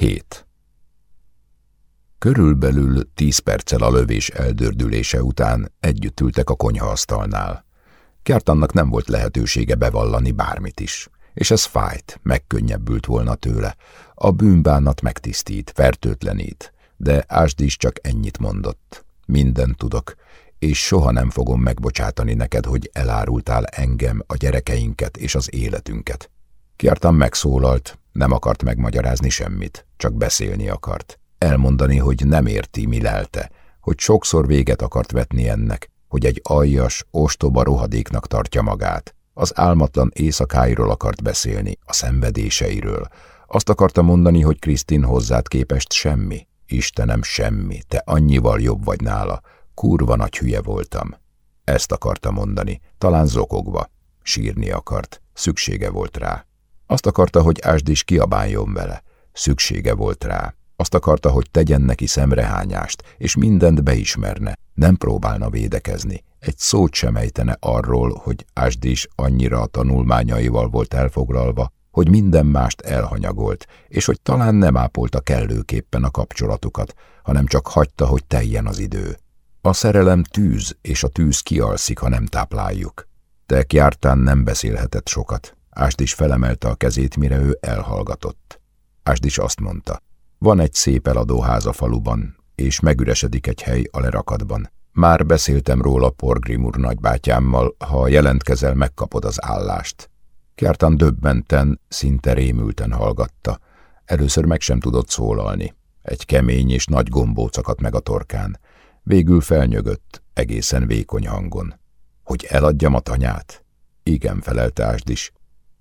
7. Körülbelül tíz perccel a lövés eldördülése után együtt ültek a konyhaasztalnál. Kjartannak nem volt lehetősége bevallani bármit is, és ez fájt, megkönnyebbült volna tőle. A bűnbánat megtisztít, fertőtlenít, de Ásd is csak ennyit mondott. Minden tudok, és soha nem fogom megbocsátani neked, hogy elárultál engem, a gyerekeinket és az életünket. Kjartan megszólalt, nem akart megmagyarázni semmit, csak beszélni akart. Elmondani, hogy nem érti, mi lelte, hogy sokszor véget akart vetni ennek, hogy egy aljas, ostoba rohadéknak tartja magát. Az álmatlan éjszakáiról akart beszélni, a szenvedéseiről. Azt akarta mondani, hogy Krisztin hozzád képest semmi. Istenem, semmi, te annyival jobb vagy nála. Kurva nagy hülye voltam. Ezt akarta mondani, talán zokogva. Sírni akart, szüksége volt rá. Azt akarta, hogy Ásd is kiabáljon vele. Szüksége volt rá. Azt akarta, hogy tegyen neki szemrehányást, és mindent beismerne, nem próbálna védekezni. Egy szót sem ejtene arról, hogy Ásd is annyira a tanulmányaival volt elfoglalva, hogy minden mást elhanyagolt, és hogy talán nem ápolta kellőképpen a kapcsolatukat, hanem csak hagyta, hogy teljen az idő. A szerelem tűz, és a tűz kialszik, ha nem tápláljuk. Te jártán nem beszélhetett sokat. Ásd is felemelte a kezét, mire ő elhallgatott. Ásd is azt mondta, van egy szép eladóház a faluban, és megüresedik egy hely a lerakatban. Már beszéltem róla Porgrimur nagybátyámmal, ha jelentkezel, megkapod az állást. Kjartan döbbenten, szinte rémülten hallgatta. Először meg sem tudott szólalni. Egy kemény és nagy gombóc akadt meg a torkán. Végül felnyögött, egészen vékony hangon. Hogy eladjam a tanyát? Igen, felelte Ásd is.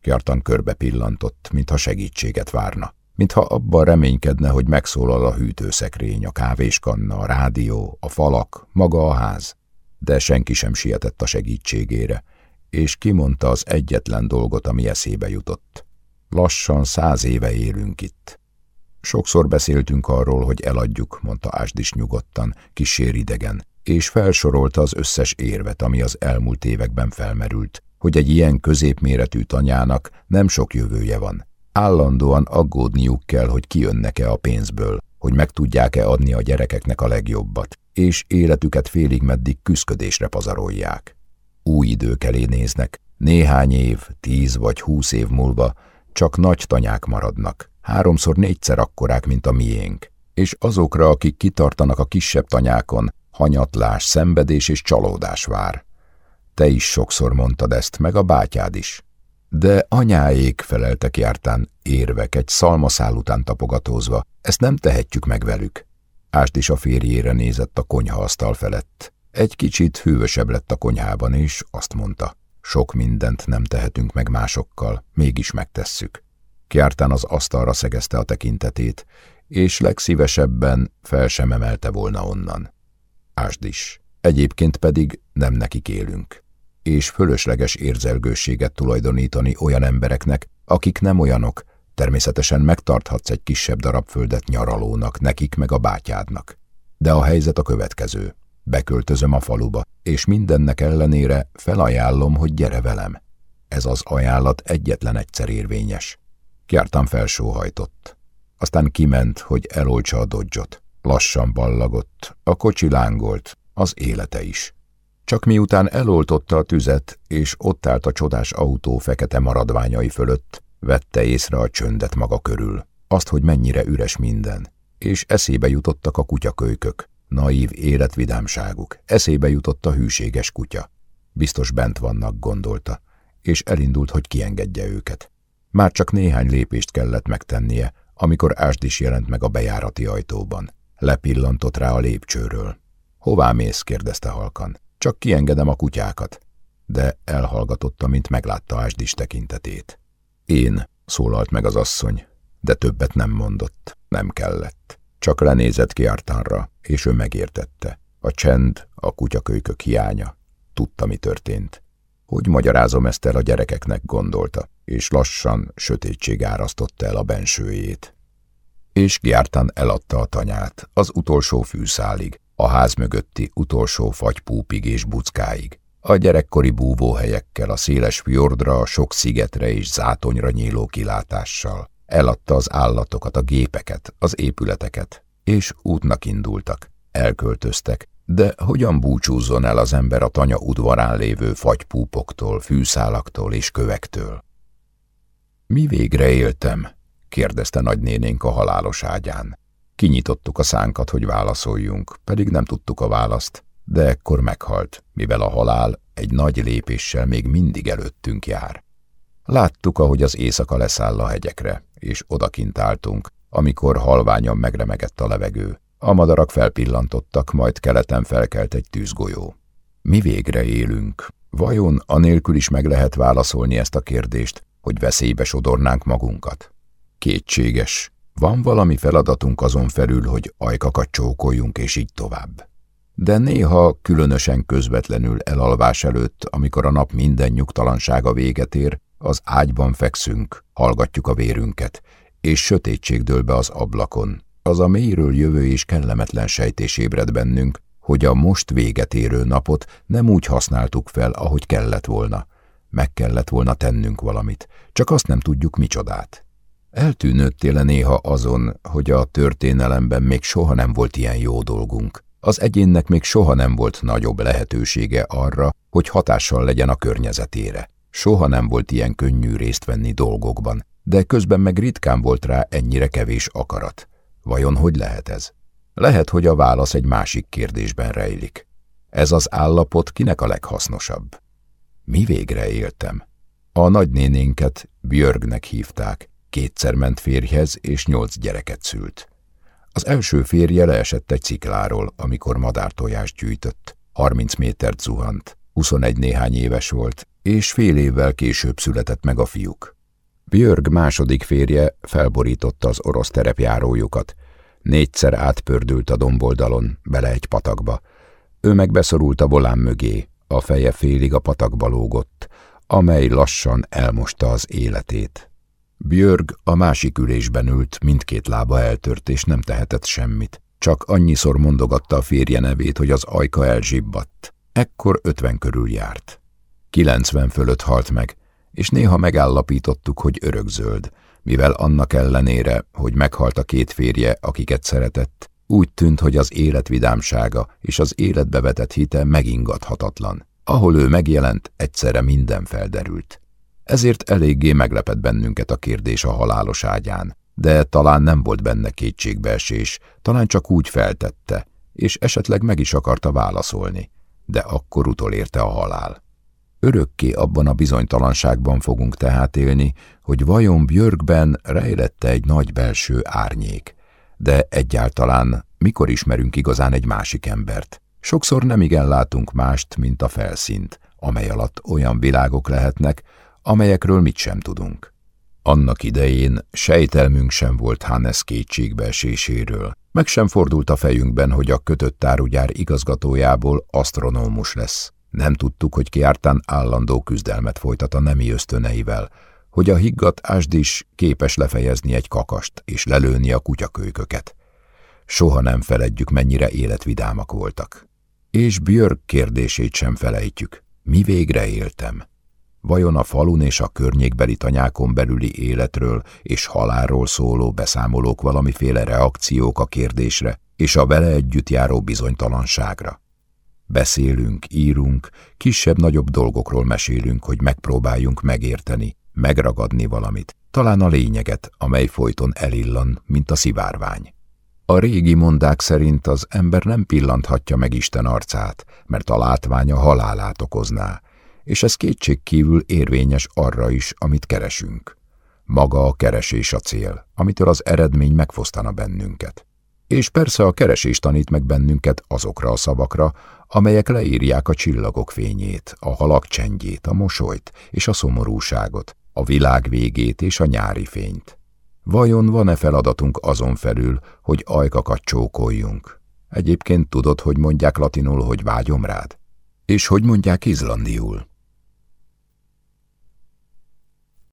Kjartan körbe pillantott, mintha segítséget várna. Mintha abban reménykedne, hogy megszólal a hűtőszekrény, a kávéskanna, a rádió, a falak, maga a ház. De senki sem sietett a segítségére, és kimondta az egyetlen dolgot, ami eszébe jutott. Lassan száz éve élünk itt. Sokszor beszéltünk arról, hogy eladjuk, mondta Ásdis nyugodtan, kísér idegen, és felsorolta az összes érvet, ami az elmúlt években felmerült, hogy egy ilyen középméretű tanyának nem sok jövője van. Állandóan aggódniuk kell, hogy kijönnek-e a pénzből, hogy meg tudják-e adni a gyerekeknek a legjobbat, és életüket félig meddig küszködésre pazarolják. Új idők elé néznek, néhány év, tíz vagy húsz év múlva csak nagy tanyák maradnak, háromszor négyszer akkorák, mint a miénk, és azokra, akik kitartanak a kisebb tanyákon, hanyatlás, szenvedés és csalódás vár. Te is sokszor mondtad ezt, meg a bátyád is. De anyáék feleltek jártán érvek egy szalmaszál után tapogatózva, ezt nem tehetjük meg velük. Ást is a férjére nézett a konyhaasztal felett. Egy kicsit hűvösebb lett a konyhában, és azt mondta, sok mindent nem tehetünk meg másokkal, mégis megtesszük. Kiártán az asztalra szegezte a tekintetét, és legszívesebben fel sem emelte volna onnan. Ásd is. Egyébként pedig nem nekik élünk és fölösleges érzelgőséget tulajdonítani olyan embereknek, akik nem olyanok, természetesen megtarthatsz egy kisebb darab földet nyaralónak, nekik meg a bátyádnak. De a helyzet a következő. Beköltözöm a faluba, és mindennek ellenére felajánlom, hogy gyere velem. Ez az ajánlat egyetlen egyszer érvényes. Kjártan felsóhajtott. Aztán kiment, hogy elolcsa a dodzsot. Lassan ballagott, a kocsi lángolt, az élete is. Csak miután eloltotta a tüzet, és ott állt a csodás autó fekete maradványai fölött, vette észre a csöndet maga körül, azt, hogy mennyire üres minden, és eszébe jutottak a kutyakölykök, naív életvidámságuk, eszébe jutott a hűséges kutya. Biztos bent vannak, gondolta, és elindult, hogy kiengedje őket. Már csak néhány lépést kellett megtennie, amikor Ásdis jelent meg a bejárati ajtóban. Lepillantott rá a lépcsőről. Hová mész? kérdezte halkan. Csak kiengedem a kutyákat. De elhallgatotta, mint meglátta Ásdis tekintetét. Én, szólalt meg az asszony, de többet nem mondott, nem kellett. Csak lenézett ki Artanra, és ő megértette. A csend, a kutyakölykök hiánya. Tudta, mi történt. Hogy magyarázom ezt el a gyerekeknek, gondolta, és lassan sötétség árasztotta el a bensőjét. És Gyártán eladta a tanyát, az utolsó fűszálig, a ház mögötti utolsó fagypúpig és buckáig, a gyerekkori búvóhelyekkel, a széles fjordra, a sok szigetre és zátonyra nyíló kilátással, Eladta az állatokat, a gépeket, az épületeket, és útnak indultak, elköltöztek, de hogyan búcsúzzon el az ember a tanya udvarán lévő fagypúpoktól, fűszálaktól és kövektől? Mi végre éltem? kérdezte nagynénénk a halálos ágyán. Kinyitottuk a szánkat, hogy válaszoljunk, pedig nem tudtuk a választ, de ekkor meghalt, mivel a halál egy nagy lépéssel még mindig előttünk jár. Láttuk, ahogy az éjszaka leszáll a hegyekre, és odakint álltunk, amikor halványan megremegett a levegő. A madarak felpillantottak, majd keleten felkelt egy tűzgolyó. Mi végre élünk. Vajon anélkül is meg lehet válaszolni ezt a kérdést, hogy veszélybe sodornánk magunkat? Kétséges. Van valami feladatunk azon felül, hogy ajkakat csókoljunk, és így tovább. De néha, különösen közvetlenül elalvás előtt, amikor a nap minden nyugtalansága véget ér, az ágyban fekszünk, hallgatjuk a vérünket, és sötétség dől be az ablakon. Az a mélyről jövő és kellemetlen sejtés ébred bennünk, hogy a most véget érő napot nem úgy használtuk fel, ahogy kellett volna. Meg kellett volna tennünk valamit, csak azt nem tudjuk micsodát. Eltűnődtél néha azon, hogy a történelemben még soha nem volt ilyen jó dolgunk. Az egyénnek még soha nem volt nagyobb lehetősége arra, hogy hatással legyen a környezetére. Soha nem volt ilyen könnyű részt venni dolgokban, de közben meg ritkán volt rá ennyire kevés akarat. Vajon hogy lehet ez? Lehet, hogy a válasz egy másik kérdésben rejlik. Ez az állapot kinek a leghasznosabb? Mi végre éltem? A nagynénénket Björgnek hívták, kétszer ment férjhez és nyolc gyereket szült. Az első férje leesett egy cikláról, amikor madártojást gyűjtött. 30 métert zuhant, 21 néhány éves volt, és fél évvel később született meg a fiúk. Björg második férje felborította az orosz terepjárójukat. Négyszer átpördült a domboldalon, bele egy patakba. Ő meg beszorult a volán mögé, a feje félig a patakba lógott, amely lassan elmosta az életét. Björg a másik ülésben ült, mindkét lába eltört, és nem tehetett semmit. Csak annyiszor mondogatta a férje nevét, hogy az ajka elzsibbadt. Ekkor ötven körül járt. Kilencven fölött halt meg, és néha megállapítottuk, hogy örökzöld, mivel annak ellenére, hogy meghalt a két férje, akiket szeretett, úgy tűnt, hogy az élet vidámsága és az életbe vetett hite megingathatatlan. Ahol ő megjelent, egyszerre minden felderült. Ezért eléggé meglepett bennünket a kérdés a halálos ágyán, de talán nem volt benne kétségbeesés, talán csak úgy feltette, és esetleg meg is akarta válaszolni, de akkor utolérte a halál. Örökké abban a bizonytalanságban fogunk tehát élni, hogy vajon Björkben rejlette egy nagy belső árnyék. De egyáltalán mikor ismerünk igazán egy másik embert? Sokszor nem igen látunk mást, mint a felszínt, amely alatt olyan világok lehetnek, amelyekről mit sem tudunk. Annak idején sejtelmünk sem volt Hannes kétségbeeséséről, meg sem fordult a fejünkben, hogy a kötött árugyár igazgatójából asztronómus lesz. Nem tudtuk, hogy kiártán állandó küzdelmet folytat a nemi ösztöneivel, hogy a higgadt ásdis képes lefejezni egy kakast és lelőni a kutyakölyköket. Soha nem feledjük, mennyire életvidámak voltak. És Björk kérdését sem felejtjük. Mi végre éltem? Vajon a falun és a környékbeli tanyákon belüli életről és halálról szóló beszámolók valamiféle reakciók a kérdésre és a vele együtt járó bizonytalanságra? Beszélünk, írunk, kisebb-nagyobb dolgokról mesélünk, hogy megpróbáljunk megérteni, megragadni valamit, talán a lényeget, amely folyton elillan, mint a szivárvány. A régi mondák szerint az ember nem pillanthatja meg Isten arcát, mert a látványa halálát okozná, és ez kétség kívül érvényes arra is, amit keresünk. Maga a keresés a cél, amitől az eredmény megfosztana bennünket. És persze a keresés tanít meg bennünket azokra a szavakra, amelyek leírják a csillagok fényét, a halak csendjét, a mosolyt és a szomorúságot, a világ végét és a nyári fényt. Vajon van-e feladatunk azon felül, hogy ajkakat csókoljunk? Egyébként tudod, hogy mondják latinul, hogy vágyom rád? És hogy mondják izlandiul?